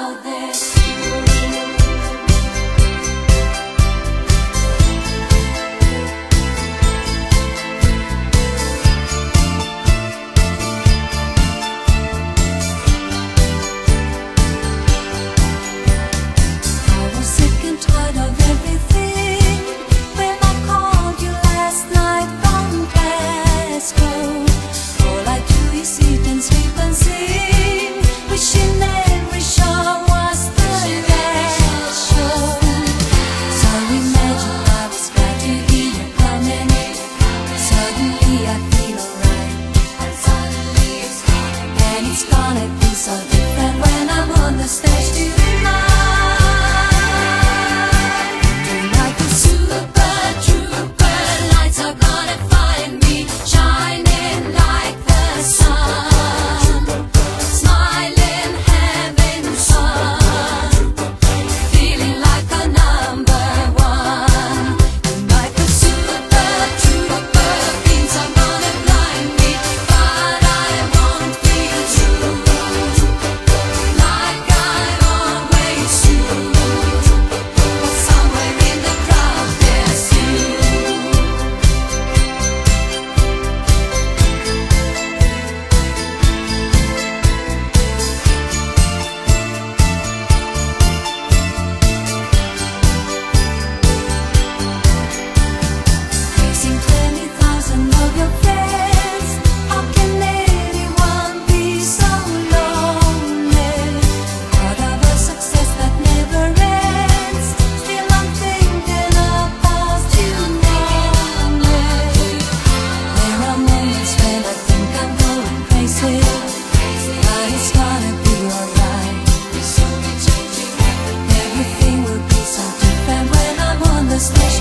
out there. wanna be so different when I'm on the stage tonight. was special.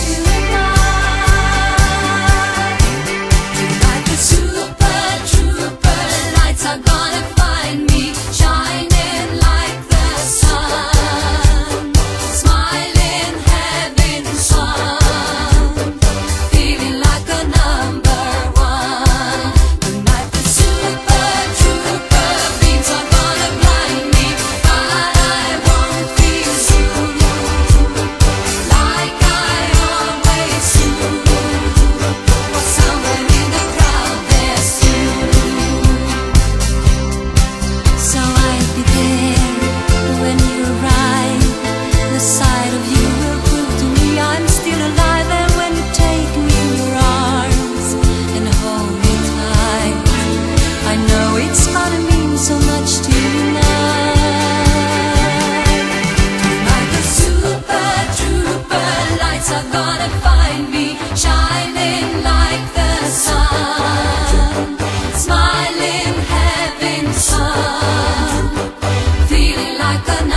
like a